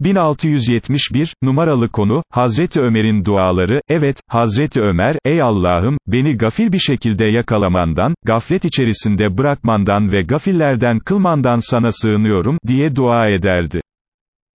1671, numaralı konu, Hazreti Ömer'in duaları, evet, Hazreti Ömer, ey Allah'ım, beni gafil bir şekilde yakalamandan, gaflet içerisinde bırakmandan ve gafillerden kılmandan sana sığınıyorum, diye dua ederdi.